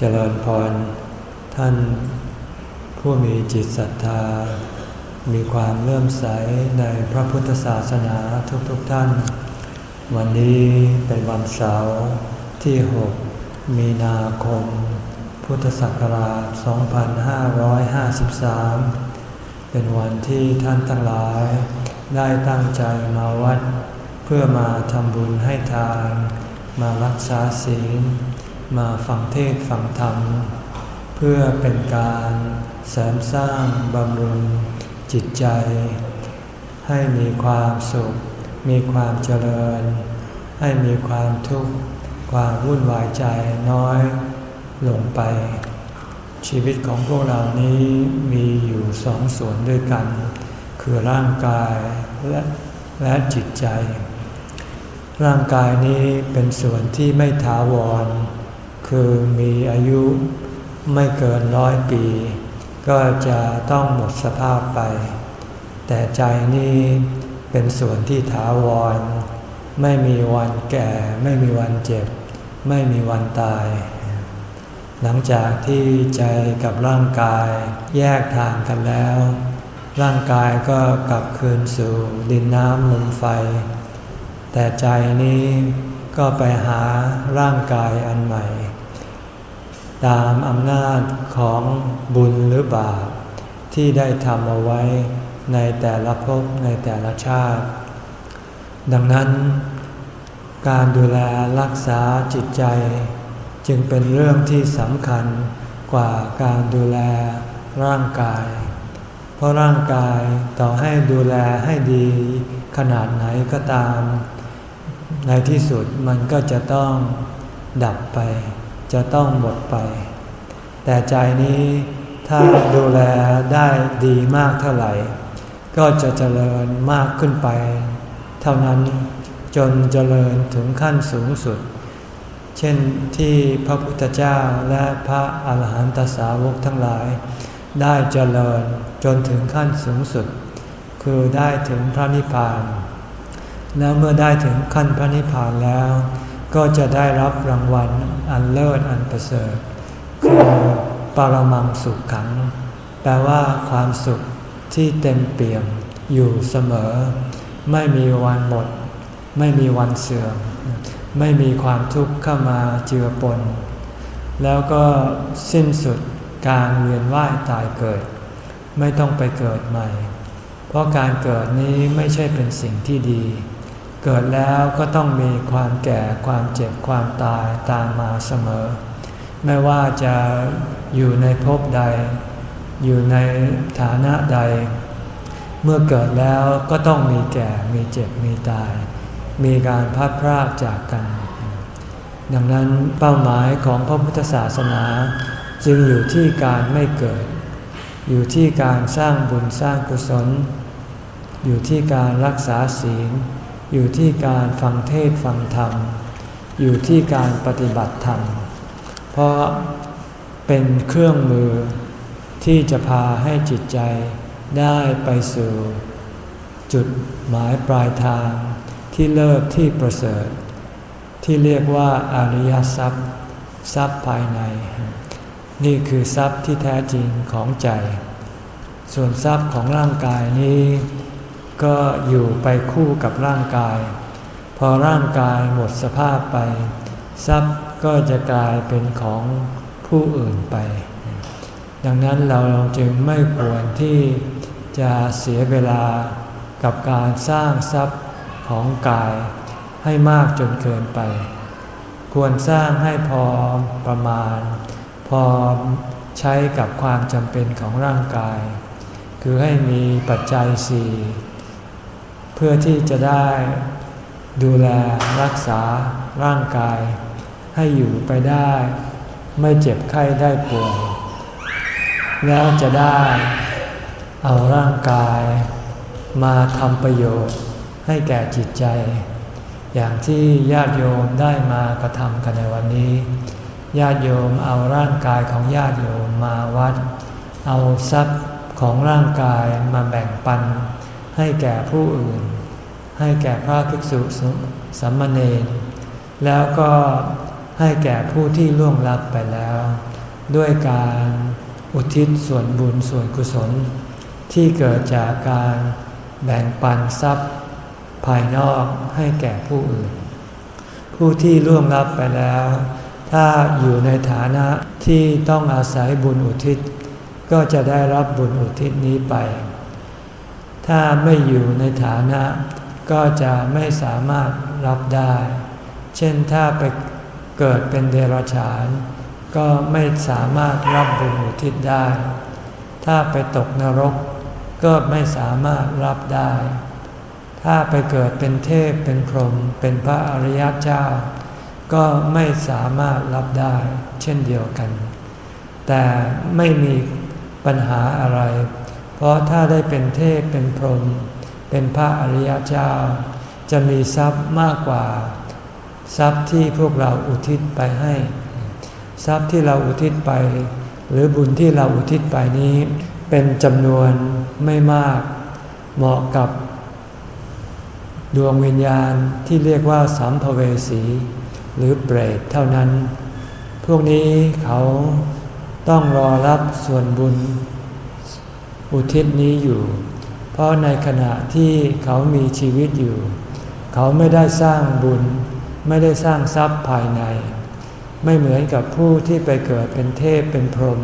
เจริญพร ท่านผู้มีจิตศรัทธา มีความเลื่อมใสในพระพุทธศาสนาทุกๆทท่าน วันนี้เป็นวันเสาร์ที่ 6 มีนาคม พุทธศักราช 2553 เป็นวันที่ท่านทั้งหลายได้ตั้งใจมาวัด เพื่อมาทำบุญให้ทาน มารักษาศีล มาฟังเทศฟังธรรม เพื่อเป็นการเสริมสร้างบำรุงจิตใจ ให้มีความสุข มีความเจริญ ให้มีความทุกข์ความวุ่นวายใจน้อยลงไป ชีวิตของพวกเรานี้มีอยู่สองส่วนด้วยกัน คือร่างกายและและจิตใจ ร่างกายนี้เป็นส่วนที่ไม่ถาวร คือมีอายุไม่เกินร้อยปี ก็จะต้องหมดสภาพไป แต่ใจนี้เป็นส่วนที่ถาวร ไม่มีวันแก่ ไม่มีวันเจ็บ ไม่มีวันตาย หลังจากที่ใจกับร่างกายแยกทางกันแล้ว ร่างกายก็กลับคืนสู่ดินน้ำลมไฟ แต่ใจนี้ก็ไปหาร่างกายอันใหม่ ตามอำนาจของบุญหรือบาปที่ได้ทำเอาไว้ในแต่ละภพในแต่ละชาติ ดังนั้นการดูแลรักษาจิตใจ จึงเป็นเรื่องที่สำคัญกว่าการดูแลร่างกาย เพราะร่างกายต่อให้ดูแลให้ดีขนาดไหนก็ตาม ในที่สุดมันก็จะต้องดับไป จะต้องหมดไป แต่ใจนี้ถ้าดูแลได้ดีมากเท่าไหร่ ก็จะเจริญมากขึ้นไป เท่านั้นจนเจริญถึงขั้นสูงสุด เช่นที่พระพุทธเจ้าและพระอาหารหันตสาวกทั้งหลาย ได้เจริญจนถึงขั้นสูงสุด คือได้ถึงพระนิพพาน แล้วเมื่อได้ถึงขั้นพระนิพพานแล้ว ก็จะได้รับรางวัลอันเลิศอันประเสริฐคือปรมังสุขขัง แปลว่าความสุขที่เต็มเปี่ยมอยู่เสมอ ไม่มีวันหมด ไม่มีวันเสื่อม ไม่มีความทุกข์เข้ามาเจือปน แล้วก็สิ้นสุดการเวียนว่ายตายเกิด ไม่ต้องไปเกิดใหม่ เพราะการเกิดนี้ไม่ใช่เป็นสิ่งที่ดี เกิดแล้วก็ต้องมีความแก่ความเจ็บความตายตามมาเสมอ ไม่ว่าจะอยู่ในภพใด อยู่ในฐานะใด เมื่อเกิดแล้วก็ต้องมีแก่มีเจ็บมีตาย มีการพัดพรากจากกัน ดังนั้นเป้าหมายของพระพุทธศาสนาจึงอยู่ที่การไม่เกิด อยู่ที่การสร้างบุญสร้างกุศล อยู่ที่การรักษาศีล อยู่ที่การฟังเทศฟังธรรม อยู่ที่การปฏิบัติธรรม เพราะเป็นเครื่องมือที่จะพาให้จิตใจได้ไปสู่ จุดหมายปลายทางที่เลิศที่ประเสริฐ ที่เรียกว่าอริยทรัพย์ ทรัพย์ภายใน นี่คือทรัพย์ที่แท้จริงของใจ ส่วนทรัพย์ของร่างกายนี้ ก็อยู่ไปคู่กับร่างกาย พอร่างกายหมดสภาพไป ทรัพย์ก็จะกลายเป็นของผู้อื่นไป ดังนั้นเราจึงไม่ควรที่จะเสียเวลากับการสร้างทรัพย์ของกายให้มากจนเกินไป ควรสร้างให้พอประมาณ พอใช้กับความจำเป็นของร่างกาย คือให้มีปัจจัยสี่ เพื่อที่จะได้ดูแลรักษาร่างกาย ให้อยู่ไปได้ ไม่เจ็บไข้ได้ป่วยแล้วจะได้เอาร่างกาย มาทำประโยชน์ให้แก่จิตใจ อย่างที่ญาติโยมได้มากระทำกันในวันนี้ ญาติโยมเอาร่างกายของญาติโยมมาวัด เอาทรัพย์ของร่างกายมาแบ่งปัน ให้แก่ผู้อื่น ให้แก่พระภิกษุสัมมาเนรแล้วก็ให้แก่ผู้ที่ล่วงลับไปแล้ว ด้วยการอุทิศส่วนบุญส่วนกุศล ที่เกิดจากการแบ่งปันทรัพย์ ภายนอกให้แก่ผู้อื่น ผู้ที่ล่วงลับไปแล้ว ถ้าอยู่ในฐานะที่ต้องอาศัยบุญอุทิศ ก็จะได้รับบุญอุทิศนี้ไป ถ้าไม่อยู่ในฐานะ ก็จะไม่สามารถรับได้ เช่นถ้าไปเกิดเป็นเดรัจฉาน ก็ไม่สามารถรับบุญอุทิศได้ ถ้าไปตกนรก ก็ไม่สามารถรับได้ ถ้าไปเกิดเป็นเทพเป็นพรหมเป็นพระอริยเจ้า ก็ไม่สามารถรับได้เช่นเดียวกัน แต่ไม่มีปัญหาอะไร เพราะถ้าได้เป็นเทพเป็นพรหมเป็นพระอริยเจ้า จะมีทรัพย์มากกว่า ทรัพย์ที่พวกเราอุทิศไปให้ ทรัพย์ที่เราอุทิศไป หรือบุญที่เราอุทิศไปนี้ เป็นจำนวนไม่มาก เหมาะกับดวงวิญญาณที่เรียกว่าสัมภเวสี หรือเปรตเท่านั้น พวกนี้เขาต้องรอรับส่วนบุญ อุทิศนี้อยู่ เพราะในขณะที่เขามีชีวิตอยู่ เขาไม่ได้สร้างบุญ ไม่ได้สร้างทรัพย์ภายใน ไม่เหมือนกับผู้ที่ไปเกิดเป็นเทพเป็นพรหม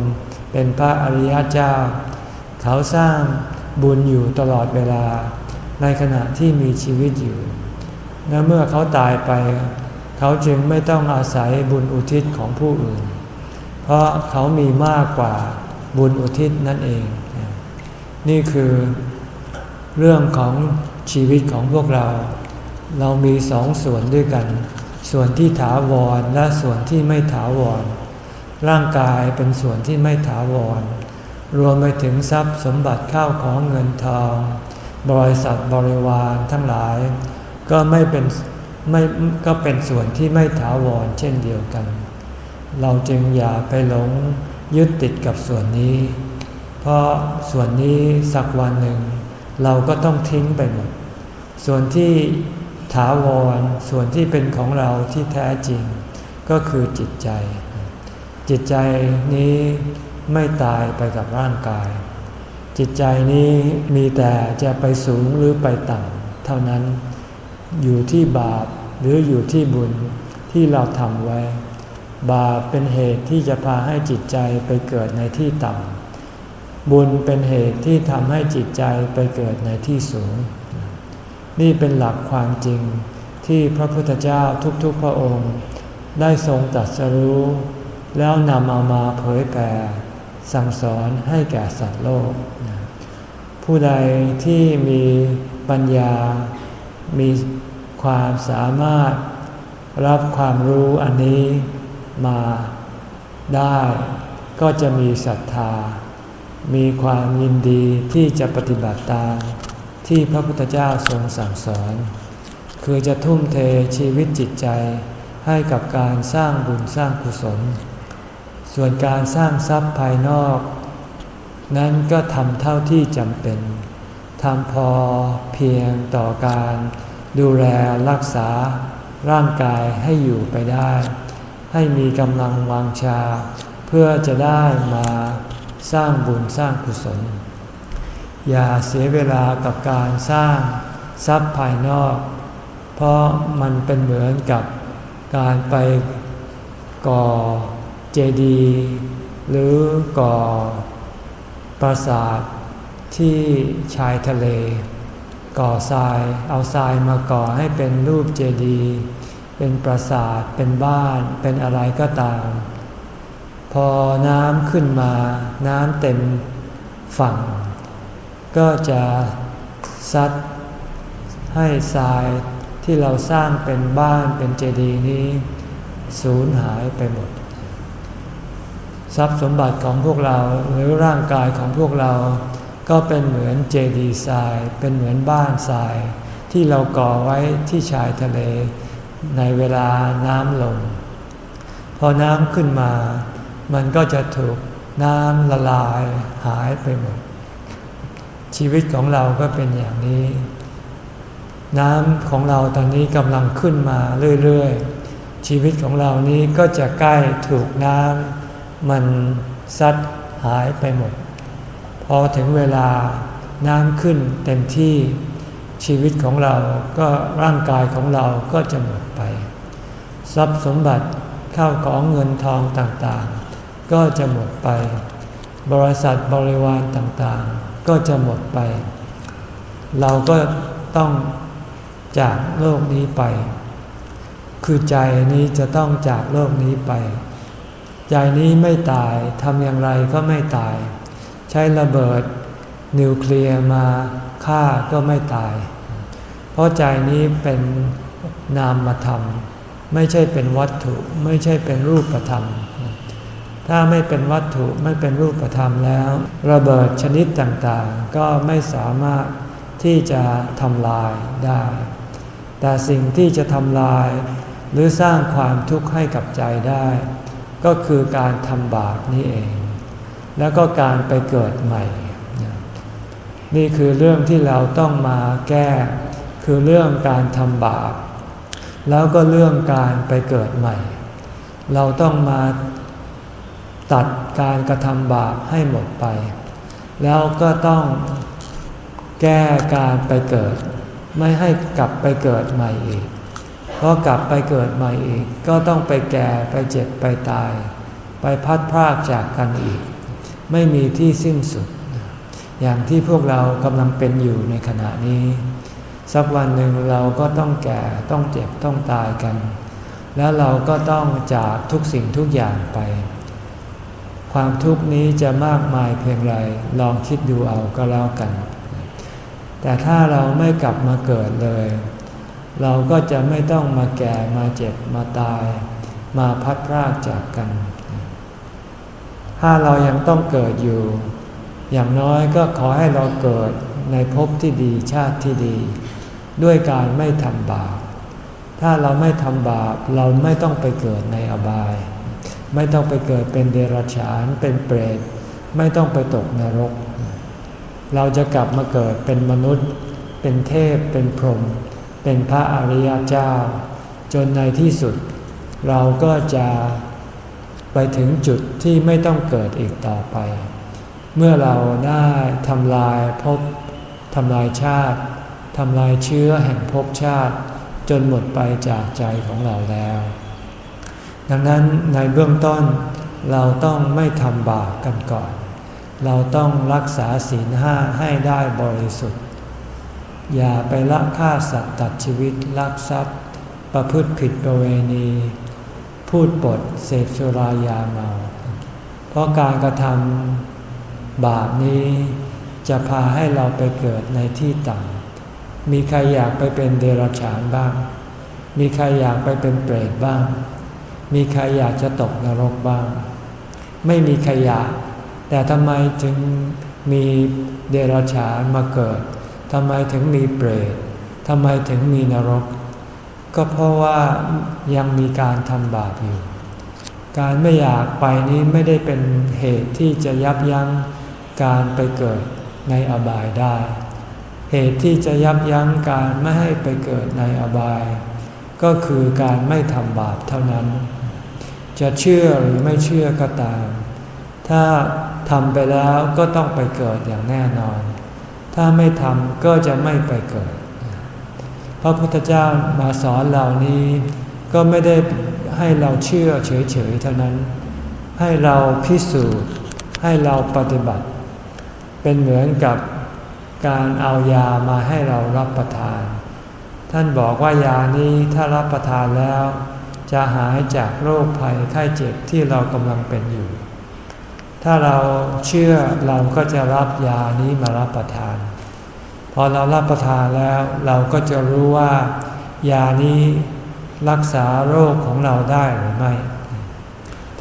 เป็นพระอริยเจ้า เขาสร้างบุญอยู่ตลอดเวลา ในขณะที่มีชีวิตอยู่ และเมื่อเขาตายไป เขาจึงไม่ต้องอาศัยบุญอุทิศของผู้อื่น เพราะเขามีมากกว่าบุญอุทิศนั่นเอง นี่คือเรื่องของชีวิตของพวกเรา เรามีสองส่วนด้วยกัน ส่วนที่ถาวรและส่วนที่ไม่ถาวร ร่างกายเป็นส่วนที่ไม่ถาวร รวมไปถึงทรัพย์สมบัติข้าวของเงินทอง บริษัทบริวารทั้งหลาย ก็ไม่เป็นไม่ก็เป็นส่วนที่ไม่ถาวรเช่นเดียวกัน เราจึงอย่าไปหลงยึดติดกับส่วนนี้ เพราะส่วนนี้สักวันหนึ่ง เราก็ต้องทิ้งไปหมด ส่วนที่ถาวร ส่วนที่เป็นของเราที่แท้จริง ก็คือจิตใจ จิตใจนี้ไม่ตายไปกับร่างกาย จิตใจนี้มีแต่จะไปสูงหรือไปต่ำเท่านั้น อยู่ที่บาปหรืออยู่ที่บุญที่เราทำไว้ บาปเป็นเหตุที่จะพาให้จิตใจไปเกิดในที่ต่ำ บุญเป็นเหตุที่ทำให้จิตใจไปเกิดในที่สูง นี่เป็นหลักความจริงที่พระพุทธเจ้าทุกๆพระองค์ ได้ทรงตรัสรู้ แล้วนำเอามาเผยแผ่สั่งสอนให้แก่สัตว์โลก ผู้ใดที่มีปัญญา มีความสามารถรับความรู้อันนี้มาได้ก็จะมีศรัทธา มีความยินดีที่จะปฏิบัติตามที่พระพุทธเจ้าทรงสั่งสอน คือจะทุ่มเทชีวิตจิตใจให้กับการสร้างบุญสร้างกุศล ส่วนการสร้างทรัพย์ภายนอก นั้นก็ทำเท่าที่จำเป็นทำพอเพียงต่อการดูแลรักษาร่างกายให้อยู่ไปได้ ให้มีกำลังวางชา เพื่อจะได้มา สร้างบุญสร้างกุศล อย่าเสียเวลากับการสร้างทรัพย์ภายนอก เพราะมันเป็นเหมือนกับการไปก่อเจดีย์หรือก่อปราสาทที่ชายทะเล ก่อทรายเอาทรายมาก่อให้เป็นรูปเจดีย์เป็นปราสาทเป็นบ้านเป็นอะไรก็ตาม พอน้ำขึ้นมา น้ำเต็มฝั่ง ก็จะซัดให้ทรายที่เราสร้างเป็นบ้านเป็นเจดีย์นี้ สูญหายไปหมด ทรัพย์สมบัติของพวกเราหรือร่างกายของพวกเรา ก็เป็นเหมือนเจดีย์ทราย เป็นเหมือนบ้านทราย ที่เราก่อไว้ที่ชายทะเล ในเวลาน้ำลง พอน้ำขึ้นมา มันก็จะถูกน้ำละลายหายไปหมด ชีวิตของเราก็เป็นอย่างนี้ น้ำของเราตอนนี้กำลังขึ้นมาเรื่อยๆ ชีวิตของเรานี้ก็จะใกล้ถูกน้ำมันซัดหายไปหมด พอถึงเวลาน้ำขึ้นเต็มที่ชีวิตของเราก็ร่างกายของเราก็จะหมดไป ทรัพย์สมบัติข้าวของเงินทองต่างๆ ก็จะหมดไป บริษัทบริวารต่างๆ ก็จะหมดไป เราก็ต้องจากโลกนี้ไป คือใจนี้จะต้องจากโลกนี้ไป ใจนี้ไม่ตายทำอย่างไรก็ไม่ตาย ใช้ระเบิดนิวเคลียร์มาฆ่าก็ไม่ตาย เพราะใจนี้เป็นนามธรรม ไม่ใช่เป็นวัตถุ ไม่ใช่เป็นรูปธรรม ถ้าไม่เป็นวัตถุไม่เป็นรูปธรรมแล้ว ระเบิดชนิดต่างๆ ก็ไม่สามารถที่จะทำลายได้ แต่สิ่งที่จะทำลาย หรือสร้างความทุกข์ให้กับใจได้ ก็คือการทำบาปนี่เอง แล้วก็การไปเกิดใหม่ นี่คือเรื่องที่เราต้องมาแก้ คือเรื่องการทำบาป แล้วก็เรื่องการไปเกิดใหม่ เราต้องมา ตัดการกระทำบาปให้หมดไป แล้วก็ต้องแก้การไปเกิด ไม่ให้กลับไปเกิดใหม่อีก เพราะกลับไปเกิดใหม่อีก ก็ต้องไปแก่ไปเจ็บไปตาย ไปพัดพรากจากกันอีก ไม่มีที่สิ้นสุด อย่างที่พวกเรากำลังเป็นอยู่ในขณะนี้ สักวันหนึ่งเราก็ต้องแก่ต้องเจ็บต้องตายกัน แล้วเราก็ต้องจากทุกสิ่งทุกอย่างไป ความทุกข์นี้จะมากมายเพียงไร ลองคิดดูเอาก็แล้วกัน แต่ถ้าเราไม่กลับมาเกิดเลย เราก็จะไม่ต้องมาแก่มาเจ็บมาตาย มาพัดพรากจากกัน ถ้าเรายังต้องเกิดอยู่ อย่างน้อยก็ขอให้เราเกิดในภพที่ดีชาติที่ดี ด้วยการไม่ทำบาป ถ้าเราไม่ทำบาปเราไม่ต้องไปเกิดในอบาย ไม่ต้องไปเกิดเป็นเดรัจฉานเป็นเปรตไม่ต้องไปตกนรก เราจะกลับมาเกิดเป็นมนุษย์ เป็นเทพ เป็นพรหมเป็นพระอริยเจ้า จนในที่สุด เราก็จะไปถึงจุดที่ไม่ต้องเกิดอีกต่อไป เมื่อเราได้ทำลายภพทำลายชาติทำลายเชื้อแห่งภพชาติ จนหมดไปจากใจของเราแล้ว ดังนั้นในเบื้องต้นเราต้องไม่ทำบาปกันก่อน เราต้องรักษาศีลห้าให้ได้บริสุทธิ์ อย่าไปละฆ่าสัตว์ตัดชีวิตลักทรัพย์ ประพฤติผิดประเวณี พูดปดเสพสุรายาเมา เพราะการกระทำบาปนี้จะพาให้เราไปเกิดในที่ต่ำมีใครอยากไปเป็นเดรัจฉานบ้าง มีใครอยากไปเป็นเปรตบ้าง มีใครอยากจะตกนรกบ้าง ไม่มีใครอยาก แต่ทำไมถึงมีเดรัจฉานมาเกิดทำไมถึงมีเปรตทำไมถึงมีนรก ก็เพราะว่ายังมีการทำบาปอยู่ การไม่อยากไปนี้ไม่ได้เป็นเหตุที่จะยับยั้งการไปเกิดในอบายได้ เหตุที่จะยับยั้งการไม่ให้ไปเกิดในอบาย ก็คือการไม่ทำบาปเท่านั้น จะเชื่อหรือไม่เชื่อก็ตาม ถ้าทำไปแล้วก็ต้องไปเกิดอย่างแน่นอน ถ้าไม่ทำก็จะไม่ไปเกิด พระพุทธเจ้ามาสอนเหล่านี้ ก็ไม่ได้ให้เราเชื่อเฉยๆเท่านั้น ให้เราพิสูจน์ ให้เราปฏิบัติ เป็นเหมือนกับการเอายามาให้เรารับประทาน ท่านบอกว่ายานี้ถ้ารับประทานแล้ว จะหายจากโรคภัยไข้เจ็บที่เรากำลังเป็นอยู่ ถ้าเราเชื่อเราก็จะรับยานี้มารับประทาน พอเรารับประทานแล้วเราก็จะรู้ว่า ยานี้รักษาโรคของเราได้หรือไม่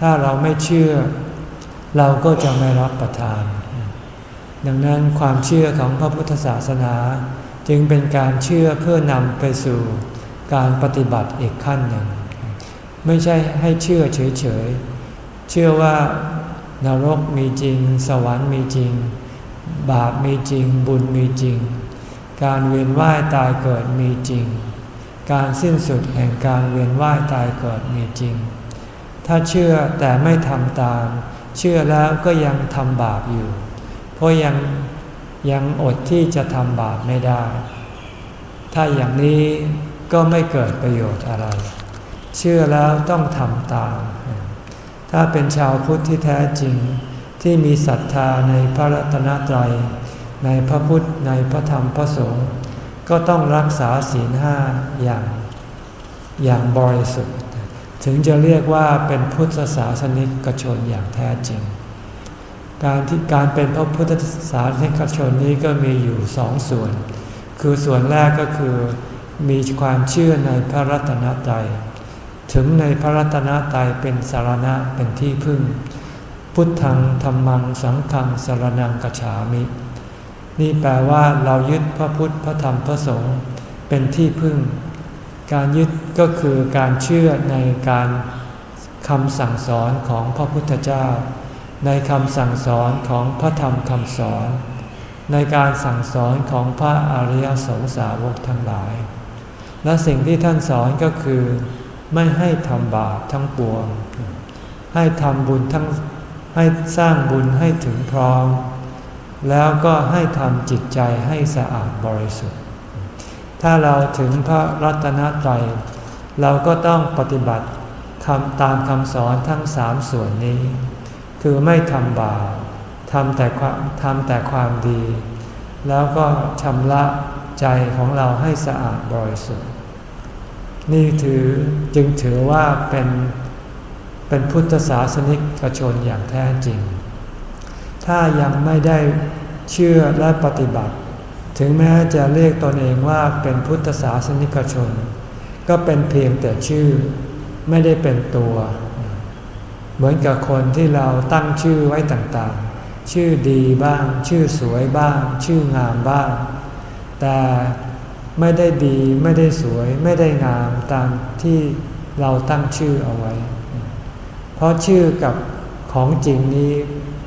ถ้าเราไม่เชื่อ เราก็จะไม่รับประทาน ดังนั้นความเชื่อของพระพุทธศาสนา จึงเป็นการเชื่อเพื่อนำไปสู่การปฏิบัติอีกขั้นหนึ่ง ไม่ใช่ให้เชื่อเฉยๆ เชื่อว่านรกมีจริง สวรรค์มีจริง บาปมีจริง บุญมีจริง การเวียนว่ายตายเกิดมีจริง การสิ้นสุดแห่งการเวียนว่ายตายเกิดมีจริง ถ้าเชื่อแต่ไม่ทำตาม เชื่อแล้วก็ยังทำบาปอยู่ เพราะยังยังอดที่จะทำบาปไม่ได้ ถ้าอย่างนี้ก็ไม่เกิดประโยชน์อะไร เชื่อแล้วต้องทำตาม ถ้าเป็นชาวพุทธที่แท้จริงที่มีศรัทธาในพระรัตนตรัย ในพระพุทธในพระธรรมพระสงฆ์ก็ต้องรักษาศีลห้าอย่างอย่างบริสุทธิ์ ถึงจะเรียกว่าเป็นพุทธศาสนิกชนอย่างแท้จริง การที่การเป็นพระพุทธศาสนิกชนนี้ก็มีอยู่สองส่วน คือส่วนแรกก็คือมีความเชื่อในพระรัตนตรัย ถึงในพระรัตนตรัยเป็นสารณะเป็นที่พึ่ง พุทธังธรรมังสังฆังสารนังกฉามิ นี่แปลว่าเรายึดพระพุทธพระธรรมพระสงฆ์เป็นที่พึ่ง การยึดก็คือการเชื่อในการคำสั่งสอนของพระพุทธเจ้า ในคำสั่งสอนของพระธรรมคำสอน ในการสั่งสอนของพระอริยสงสาวกทั้งหลาย และสิ่งที่ท่านสอนก็คือ ไม่ให้ทำบาปทั้งปวง ให้ทำบุญทั้งให้สร้างบุญให้ถึงพร้อม แล้วก็ให้ทำจิตใจให้สะอาดบริสุทธิ์ ถ้าเราถึงพระรัตนตรัยเราก็ต้องปฏิบัติทำตามคำสอนทั้งสามส่วนนี้ คือไม่ทำบาปทำแต่ความทำแต่ความดี แล้วก็ชำระใจของเราให้สะอาดบริสุทธิ์ นี่ถือจึงถือว่าเป็นเป็นพุทธศาสนิกชนอย่างแท้จริง ถ้ายังไม่ได้เชื่อและปฏิบัติ ถึงแม้จะเรียกตนเองว่าเป็นพุทธศาสนิกชน ก็เป็นเพียงแต่ชื่อไม่ได้เป็นตัว เหมือนกับคนที่เราตั้งชื่อไว้ต่างๆ ชื่อดีบ้าง ชื่อสวยบ้าง ชื่องามบ้าง แต่ ไม่ได้ดีไม่ได้สวยไม่ได้งามตามที่เราตั้งชื่อเอาไว้ เพราะชื่อกับของจริงนี้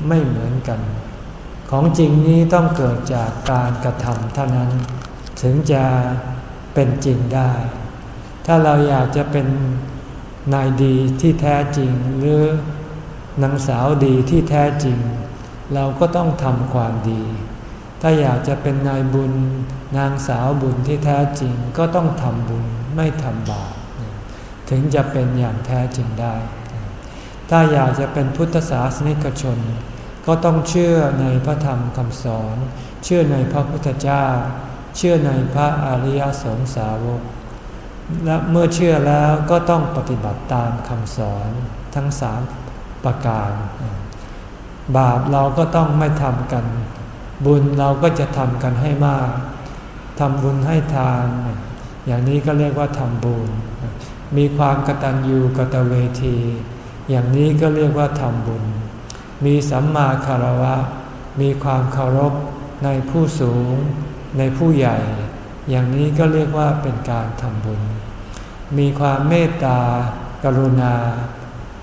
ไม่เหมือนกัน ของจริงนี้ต้องเกิดจากการกระทำเท่านั้น ถึงจะเป็นจริงได้ ถ้าเราอยากจะเป็นนายดีที่แท้จริงหรือนางสาวดีที่แท้จริง เราก็ต้องทำความดี ถ้าอยากจะเป็นนายบุญนางสาวบุญที่แท้จริงก็ต้องทำบุญไม่ทำบาปถึงจะเป็นอย่างแท้จริงได้ ถ้าอยากจะเป็นพุทธศาสนิกชน ก็ต้องเชื่อในพระธรรมคำสอน เชื่อในพระพุทธเจ้า เชื่อในพระอริยสงสาวก และเมื่อเชื่อแล้วก็ต้องปฏิบัติตามคำสอนทั้งสามประการ บาปเราก็ต้องไม่ทำกัน บุญเราก็จะทำกันให้มากทำบุญให้ทาน อย่างนี้ก็เรียกว่าทำบุญ มีความกตัญญูกตเวที อย่างนี้ก็เรียกว่าทำบุญ มีสัมมาคารวะ มีความเคารพในผู้สูง ในผู้ใหญ่ อย่างนี้ก็เรียกว่าเป็นการทำบุญ มีความเมตตากรุณา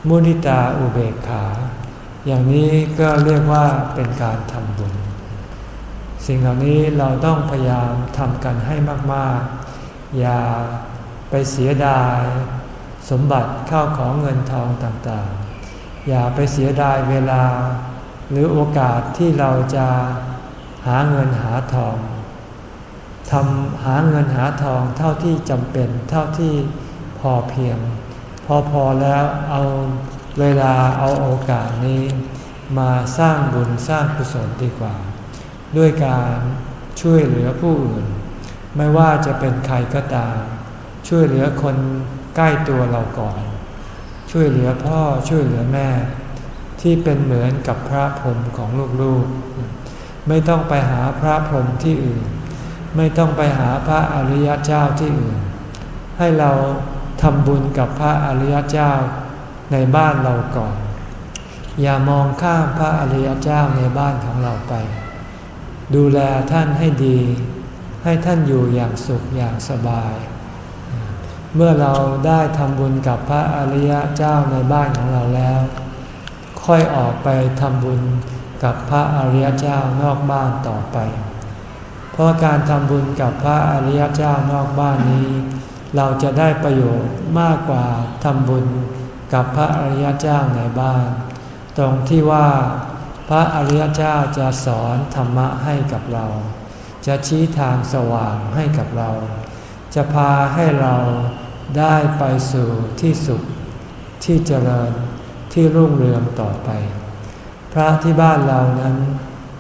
มุนิตาอุเบกขา อย่างนี้ก็เรียกว่าเป็นการทำบุญ สิ่งเหล่านี้เราต้องพยายามทำกันให้มาก ๆ อย่าไปเสียดาย สมบัติเข้าของเงินทองต่างๆ อย่าไปเสียดายเวลา หรือโอกาสที่เราจะหาเงินหาทองทำหาเงินหาทองเท่าที่จำเป็นเท่าที่พอเพียง พอพอแล้วเอาเวลาเอาโอกาสนี้ มาสร้างบุญสร้างกุศลดีกว่า ด้วยการช่วยเหลือผู้อื่น ไม่ว่าจะเป็นใครก็ตาม ช่วยเหลือคนใกล้ตัวเราก่อน ช่วยเหลือพ่อช่วยเหลือแม่ ที่เป็นเหมือนกับพระพรหมของลูกๆ ไม่ต้องไปหาพระพรหมที่อื่น ไม่ต้องไปหาพระอริยเจ้าที่อื่น ให้เราทำบุญกับพระอริยเจ้าในบ้านเราก่อน อย่ามองข้ามพระอริยเจ้าในบ้านของเราไป ดูแลท่านให้ดี ให้ท่านอยู่อย่างสุขอย่างสบาย เมื่อเราได้ทำบุญกับพระอริยเจ้าในบ้านของเราแล้ว ค่อยออกไปทำบุญกับพระอริยเจ้านอกบ้านต่อไป เพราะการทำบุญกับพระอริยเจ้านอกบ้านนี้ เราจะได้ประโยชน์มากกว่าทำบุญกับพระอริยเจ้าในบ้าน ตรงที่ว่า พระอริยเจ้าจะสอนธรรมะให้กับเรา จะชี้ทางสว่างให้กับเรา จะพาให้เราได้ไปสู่ที่สุข ที่เจริญที่รุ่งเรืองต่อไป พระที่บ้านเรานั้น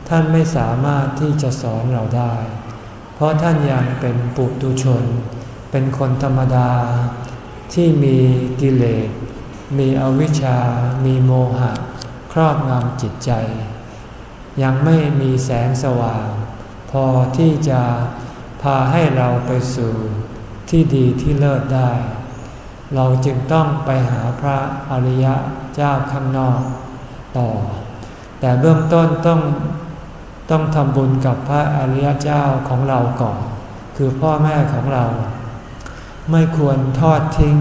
ท่านไม่สามารถที่จะสอนเราได้ เพราะท่านยังเป็นปุตุชน เป็นคนธรรมดา ที่มีกิเลสมีอวิชชา มีโมหะ ครอบงำจิตใจ ยังไม่มีแสงสว่าง พอที่จะพาให้เราไปสู่ที่ดีที่เลิศได้ เราจึงต้องไปหาพระอริยะเจ้าข้างนอกต่อ แต่เบื้องต้นต้องต้องทำบุญกับพระอริยเจ้าของเราก่อน คือพ่อแม่ของเรา ไม่ควรทอดทิ้ง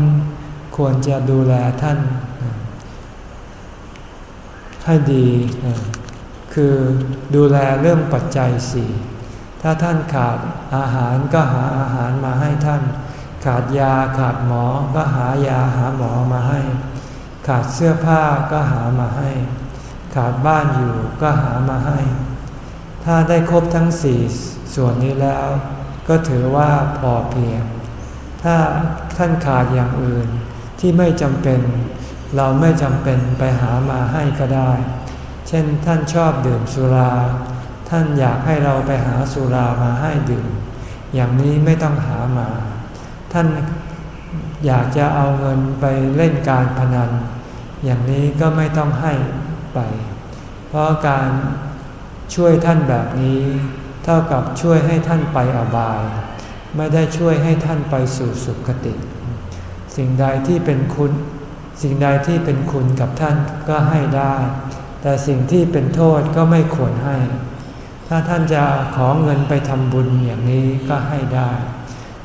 ควรจะดูแลท่าน ให้ดี คือดูแลเรื่องปัจจัยสี่ถ้าท่านขาดอาหารก็หาอาหารมาให้ท่าน ขาดยาขาดหมอก็หายาหาหมอมาให้ ขาดเสื้อผ้าก็หามาให้ ขาดบ้านอยู่ก็หามาให้ ถ้าได้ครบทั้งสี่ส่วนนี้แล้ว ก็ถือว่าพอเพียง ถ้าท่านขาดอย่างอื่นที่ไม่จำเป็น เราไม่จำเป็นไปหามาให้ก็ได้ เช่นท่านชอบดื่มสุรา ท่านอยากให้เราไปหาสุรามาให้ดื่ม อย่างนี้ไม่ต้องหามา ท่านอยากจะเอาเงินไปเล่นการพนัน อย่างนี้ก็ไม่ต้องให้ไป เพราะการช่วยท่านแบบนี้ เท่ากับช่วยให้ท่านไปอบาย ไม่ได้ช่วยให้ท่านไปสู่สุคติ สิ่งใดที่เป็นคุณ สิ่งใดที่เป็นคุณกับท่านก็ให้ได้ แต่สิ่งที่เป็นโทษก็ไม่ควรให้ ถ้าท่านจะขอเงินไปทำบุญอย่างนี้ก็ให้ได้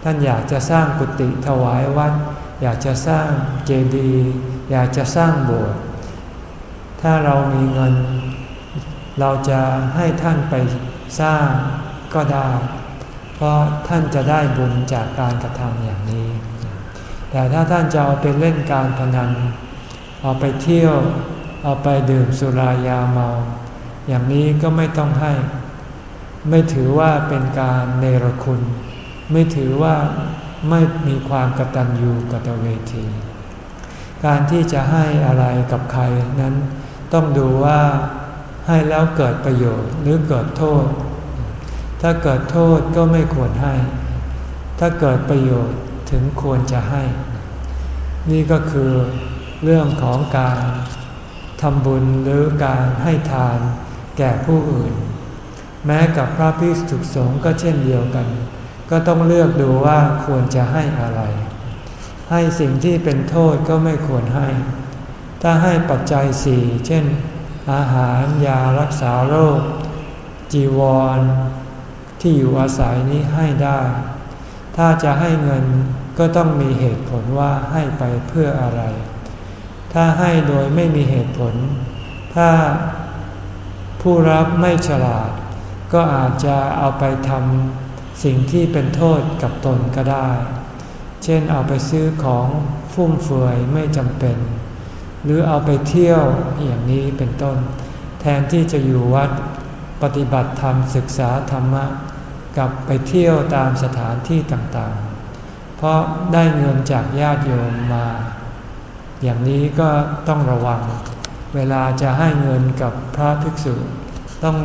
ท่านอยากจะสร้างกุฏิถวายวัด อยากจะสร้างเจดีย์อยากจะสร้างโบสถ์ถ้าเรามีเงิน เราจะให้ท่านไปสร้างก็ได้ เพราะท่านจะได้บุญจากการกระทำอย่างนี้ แต่ถ้าท่านจะเอาไปเล่นการพนัน เอาไปเที่ยว เอาไปดื่มสุรายาเมา อย่างนี้ก็ไม่ต้องให้ ไม่ถือว่าเป็นการเนรคุณ ไม่ถือว่าไม่มีความกตัญญูกตเวที การที่จะให้อะไรกับใครนั้น ต้องดูว่าให้แล้วเกิดประโยชน์หรือเกิดโทษ ถ้าเกิดโทษก็ไม่ควรให้ ถ้าเกิดประโยชน์ ถึงควรจะให้ นี่ก็คือเรื่องของการทำบุญหรือการให้ทานแก่ผู้อื่น แม้กับพระภิกษุสงฆ์ก็เช่นเดียวกัน ก็ต้องเลือกดูว่าควรจะให้อะไร ให้สิ่งที่เป็นโทษก็ไม่ควรให้ ถ้าให้ปัจจัยสี่เช่น อาหารยารักษาโรค จีวร ที่อยู่อาศัยนี้ให้ได้ ถ้าจะให้เงินก็ต้องมีเหตุผลว่าให้ไปเพื่ออะไร ถ้าให้โดยไม่มีเหตุผล ถ้าผู้รับไม่ฉลาด ก็อาจจะเอาไปทำสิ่งที่เป็นโทษกับตนก็ได้ เช่นเอาไปซื้อของฟุ่มเฟือยไม่จำเป็น หรือเอาไปเที่ยวอย่างนี้เป็นต้น แทนที่จะอยู่วัดปฏิบัติธรรมศึกษาธรรมะ กับไปเที่ยวตามสถานที่ต่างๆ เพราะได้เงินจากญาติโยมมา อย่างนี้ก็ต้องระวัง เวลาจะให้เงินกับพระภิกษุ ต้อง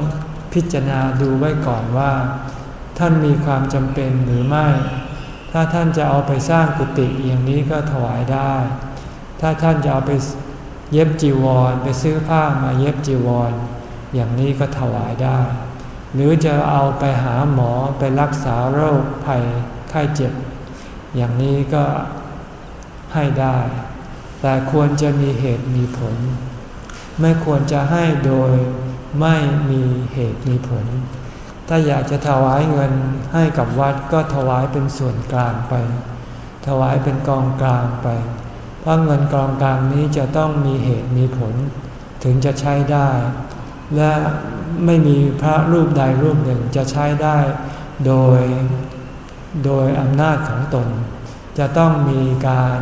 พิจารณาดูไว้ก่อนว่า ท่านมีความจำเป็นหรือไม่ ถ้าท่านจะเอาไปสร้างกุฏิอย่างนี้ก็ถวายได้ ถ้าท่านจะเอาไปเย็บจีวร ไปซื้อผ้ามาเย็บจีวร อย่างนี้ก็ถวายได้ หรือจะเอาไปหาหมอไปรักษาโรคภัยไข้เจ็บ อย่างนี้ก็ให้ได้ แต่ควรจะมีเหตุมีผล ไม่ควรจะให้โดยไม่มีเหตุมีผล ถ้าอยากจะถวายเงินให้กับวัดก็ถวายเป็นส่วนกลางไป ถวายเป็นกองกลางไป เพราะเงินกองกลางนี้จะต้องมีเหตุมีผล ถึงจะใช้ได้ และ ไม่มีพระรูปใดรูปหนึ่งจะใช้ได้โดยโดยอำนาจของตน จะต้องมีการ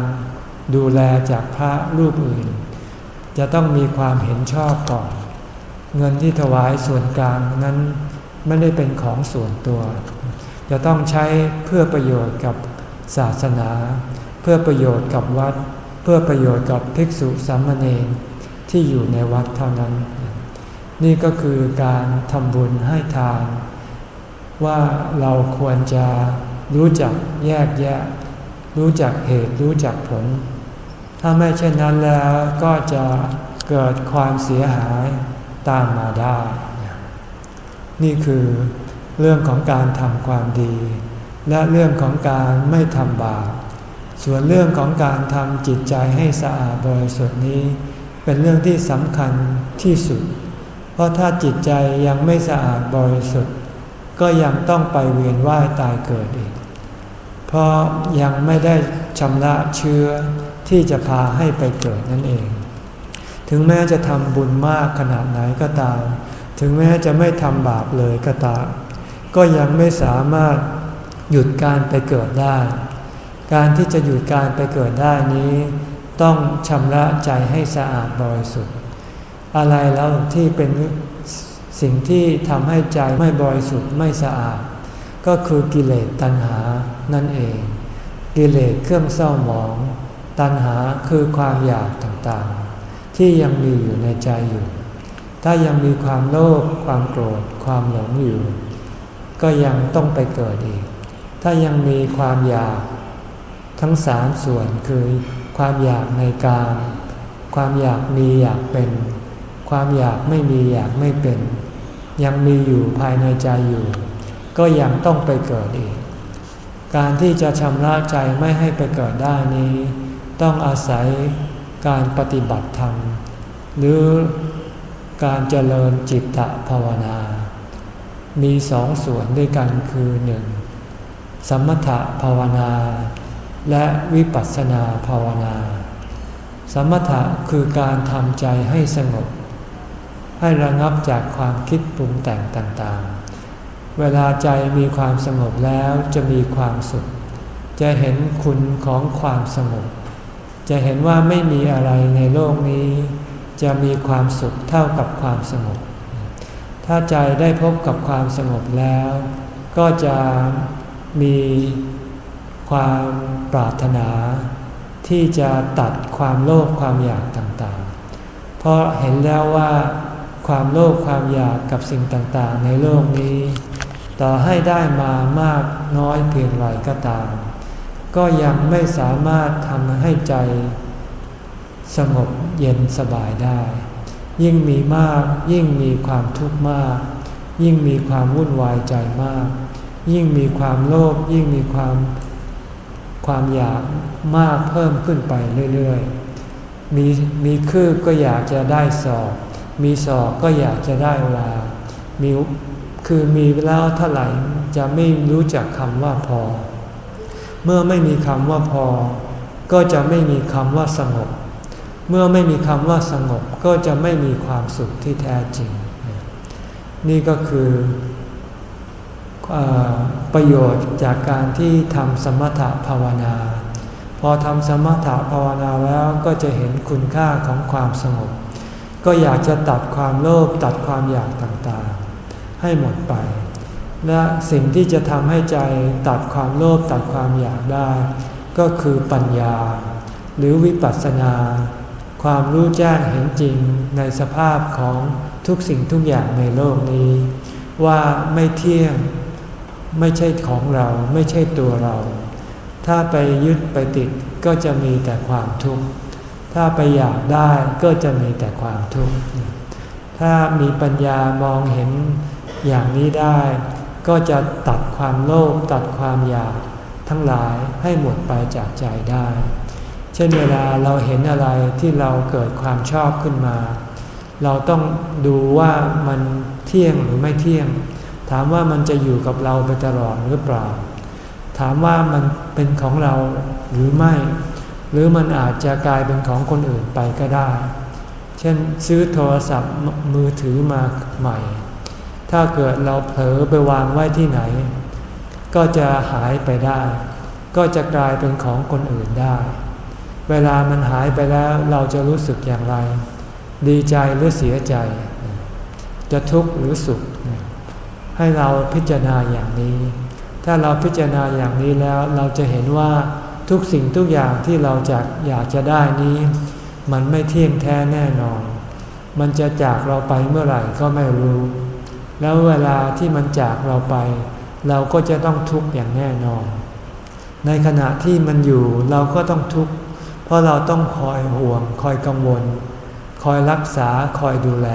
ดูแลจากพระรูปอื่น จะต้องมีความเห็นชอบก่อน เงินที่ถวายส่วนกลางนั้นไม่ได้เป็นของส่วนตัว จะต้องใช้เพื่อประโยชน์กับศาสนา เพื่อประโยชน์กับวัด เพื่อประโยชน์กับภิกษุสามเณรที่อยู่ในวัดเท่านั้น นี่ก็คือการทำบุญให้ทาน ว่าเราควรจะรู้จักแยกแยะ รู้จักเหตุรู้จักผล ถ้าไม่เช่นนั้นแล้วก็จะเกิดความเสียหายตามมาได้ นี่คือเรื่องของการทำความดี และเรื่องของการไม่ทำบาปส่วนเรื่องของการทำจิตใจให้สะอาดบริสุทธิ์นี้ เป็นเรื่องที่สำคัญที่สุด ราะถ้าจิตใจยังไม่สะอาดบริสุทธิ์ ก็ยังต้องไปเวียนว่ายตายเกิดอีก เพราะยังไม่ได้ชำระเชื้อที่จะพาให้ไปเกิดนั่นเอง ถึงแม้จะทำบุญมากขนาดไหนก็ตาม ถึงแม้จะไม่ทำบาปเลยก็ตาม ก็ยังไม่สามารถหยุดการไปเกิดได้ การที่จะหยุดการไปเกิดได้นี้ ต้องชำระใจให้สะอาดบริสุทธิ์ อะไรแล้วที่เป็นสิ่งที่ทำให้ใจไม่บริสุทธิ์ไม่สะอาด ก็คือกิเลสตัณหานั่นเอง กิเลสเครื่องเศร้าหมอง ตัณหาคือความอยากต่างๆ ที่ยังมีอยู่ในใจอยู่ ถ้ายังมีความโลภความโกรธ ความหลงอยู่ ก็ยังต้องไปเกิดอีก ถ้ายังมีความอยากทั้งสามส่วนคือความอยากในกามความอยากมีอยากเป็น ความอยากไม่มีอยากไม่เป็น ยังมีอยู่ภายในใจอยู่ ก็ยังต้องไปเกิดอีก การที่จะชำระใจไม่ให้ไปเกิดได้นี้ ต้องอาศัยการปฏิบัติธรรม หรือการเจริญจิตตภาวนา มีสองส่วนด้วยกันคือหนึ่งสมถภาวนา และวิปัสสนาภาวนา สมถะคือการทำใจให้สงบ ให้ระงับจากความคิดปรุงแต่งต่างๆ เวลาใจมีความสงบแล้วจะมีความสุข จะเห็นคุณของความสงบ จะเห็นว่าไม่มีอะไรในโลกนี้ จะมีความสุขเท่ากับความสงบ ถ้าใจได้พบกับความสงบแล้ว ก็จะมีความปรารถนาที่จะตัดความโลภความอยากต่างๆ เพราะเห็นแล้วว่า ความโลภความอยากกับสิ่งต่างๆ ในโลกนี้ ต่อให้ได้มามากน้อยเพียงไรก็ตาม ก็ยังไม่สามารถทำให้ใจ สงบเย็นสบายได้ ยิ่งมีมากยิ่งมีความทุกข์มาก ยิ่งมีความวุ่นวายใจมาก ยิ่งมีความโลภยิ่งมีความความอยากมากเพิ่มขึ้นไปเรื่อยๆ มีมีคืบก็อยากจะได้สอบ มีสอบก็อยากจะได้วามีคือมีแล้วเท่าไหร่จะไม่รู้จักคำว่าพอ เมื่อไม่มีคำว่าพอ ก็จะไม่มีคำว่าสงบ เมื่อไม่มีคำว่าสงบก็จะไม่มีความสุขที่แท้จริง นี่ก็คือประโยชน์จากการที่ทำสมถภาวนา พอทำสมถภาวนาแล้วก็จะเห็นคุณค่าของความสงบ ก็อยากจะตัดความโลภตัดความอยากต่างๆ ให้หมดไป และสิ่งที่จะทำให้ใจตัดความโลภตัดความอยากได้ ก็คือปัญญา หรือวิปัสสนา ความรู้แจ้งเห็นจริงในสภาพของทุกสิ่งทุกอย่างในโลกนี้ ว่าไม่เที่ยงไม่ใช่ของเราไม่ใช่ตัวเรา ถ้าไปยึดไปติดก็จะมีแต่ความทุกข์ ถ้าไปอยากได้ก็จะมีแต่ความทุกข์ ถ้ามีปัญญามองเห็นอย่างนี้ได้ ก็จะตัดความโลภตัดความอยากทั้งหลายให้หมดไปจากใจได้ เช่นเวลาเราเห็นอะไรที่เราเกิดความชอบขึ้นมา เราต้องดูว่ามันเที่ยงหรือไม่เที่ยง ถามว่ามันจะอยู่กับเราไปตลอดหรือเปล่า ถามว่ามันเป็นของเราหรือไม่ หรือมันอาจจะกลายเป็นของคนอื่นไปก็ได้ เช่นซื้อโทรศัพท์มือถือมาใหม่ ถ้าเกิดเราเผลอไปวางไว้ที่ไหน ก็จะหายไปได้ ก็จะกลายเป็นของคนอื่นได้ เวลามันหายไปแล้วเราจะรู้สึกอย่างไร ดีใจหรือเสียใจ จะทุกข์หรือสุข ให้เราพิจารณาอย่างนี้ ถ้าเราพิจารณาอย่างนี้แล้วเราจะเห็นว่า ทุกสิ่งทุกอย่างที่เราจะอยากจะได้นี้ มันไม่เที่ยงแท้แน่นอน มันจะจากเราไปเมื่อไหร่ก็ไม่รู้ แล้วเวลาที่มันจากเราไป เราก็จะต้องทุกข์อย่างแน่นอน ในขณะที่มันอยู่เราก็ต้องทุกข์ เพราะเราต้องคอยห่วง คอยกังวล คอยรักษาคอยดูแล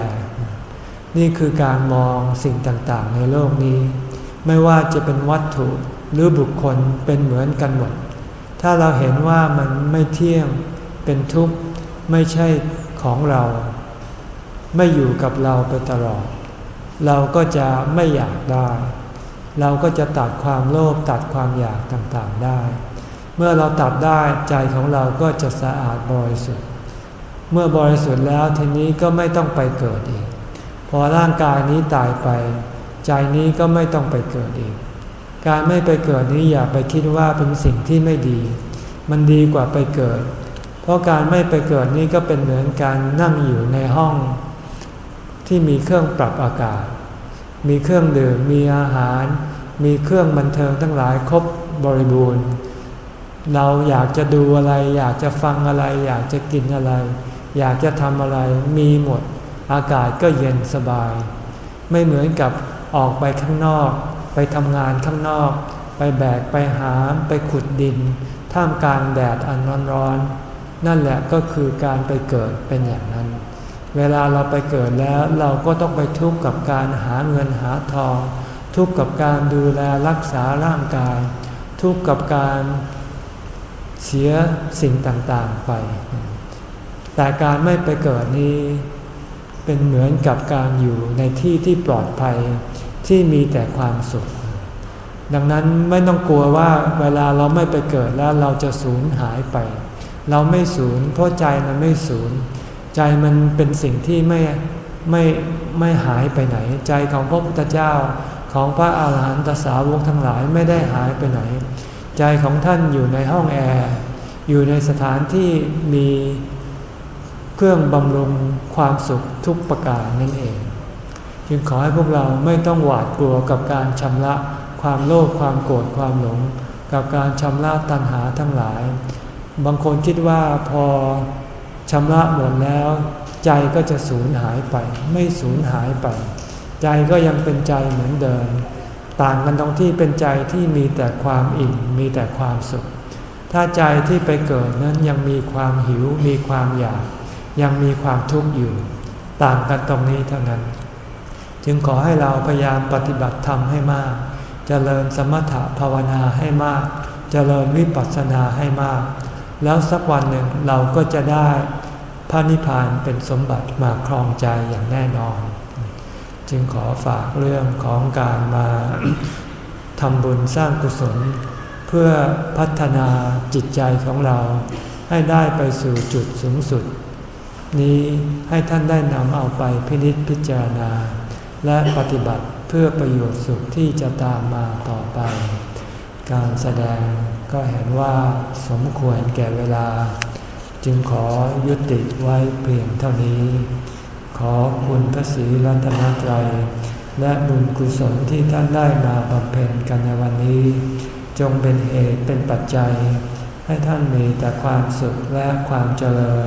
นี่คือการมองสิ่งต่างๆ ในโลกนี้ ไม่ว่าจะเป็นวัตถุหรือบุคคลเป็นเหมือนกันหมด ถ้าเราเห็นว่ามันไม่เที่ยงเป็นทุกข์ไม่ใช่ของเรา ไม่อยู่กับเราไปตลอด เราก็จะไม่อยากได้ เราก็จะตัดความโลภตัดความอยากต่างๆได้ เมื่อเราตัดได้ใจของเราก็จะสะอาดบริสุทธิ์ เมื่อบริสุทธิ์แล้วทีนี้ก็ไม่ต้องไปเกิดอีก พอร่างกายนี้ตายไป ใจนี้ก็ไม่ต้องไปเกิดอีก การไม่ไปเกิดนี้อย่าไปคิดว่าเป็นสิ่งที่ไม่ดี มันดีกว่าไปเกิด เพราะการไม่ไปเกิดนี้ก็เป็นเหมือนการนั่งอยู่ในห้อง ที่มีเครื่องปรับอากาศ มีเครื่องดื่ม มีอาหาร มีเครื่องบันเทิงทั้งหลายครบบริบูรณ์ เราอยากจะดูอะไร อยากจะฟังอะไร อยากจะกินอะไร อยากจะทำอะไร มีหมด อากาศก็เย็นสบาย ไม่เหมือนกับออกไปข้างนอก ไปทำงานข้างนอก ไปแบกไปหามไปขุดดิน ท่ามกลางแดดอันร้อนๆ นั่นแหละก็คือการไปเกิดเป็นอย่างนั้น เวลาเราไปเกิดแล้วเราก็ต้องไปทุกข์กับการหาเงินหาทอง ทุกข์กับการดูแลรักษาร่างกาย ทุกข์กับการเสียสิ่งต่างๆไป แต่การไม่ไปเกิดนี้เป็นเหมือนกับการอยู่ในที่ที่ปลอดภัย ที่มีแต่ความสุข ดังนั้นไม่ต้องกลัวว่าเวลาเราไม่ไปเกิดแล้วเราจะสูญหายไป เราไม่สูญเพราะใจมันไม่สูญ ใจมันเป็นสิ่งที่ไม่ไม่ไม่หายไปไหน ใจของพระพุทธเจ้าของพระอาหารหันตสาวกทั้งหลายไม่ได้หายไปไหน ใจของท่านอยู่ในห้องแอร์อยู่ในสถานที่มีเครื่องบำรุงความสุขทุกประการนั่นเอง จึงขอให้พวกเราไม่ต้องหวาดกลัวกับการชำระความโลภความโกรธความหลง กับการชำระตัณหาทั้งหลาย บางคนคิดว่าพอชำระหมดแล้ว ใจก็จะสูญหายไป ไม่สูญหายไป ใจก็ยังเป็นใจเหมือนเดิม ต่างกันตรงที่เป็นใจที่มีแต่ความอิ่มมีแต่ความสุข ถ้าใจที่ไปเกิดนั้นยังมีความหิวมีความอยาก ยังมีความทุกข์อยู่ ต่างกันตรงนี้เท่านั้น จึงขอให้เราพยายามปฏิบัติธรรมให้มากจเจริญสมถะภาวนาให้มากจเจริญวิปัสสนาให้มาก แล้วสักวันหนึ่งเราก็จะได้พระนิพพานเป็นสมบัติมาครองใจอย่างแน่นอน จึงขอฝากเรื่องของการมาทำบุญสร้างกุศล เพื่อพัฒนาจิตใจของเรา ให้ได้ไปสู่จุดสูงสุด นี้ให้ท่านได้นำเอาไปพินิจพิจารณา และปฏิบัติเพื่อประโยชน์สุขที่จะตามมาต่อไป การแสดงก็เห็นว่าสมควรแก่เวลา จึงขอยุติไว้เพียงเท่านี้ ขอคุณพระศรีรัตนตรัย และบุญกุศลที่ท่านได้มาบำเพ็ญกันในวันนี้ จงเป็นเหตุเป็นปัจจัย ให้ท่านมีแต่ความสุขและความเจริญ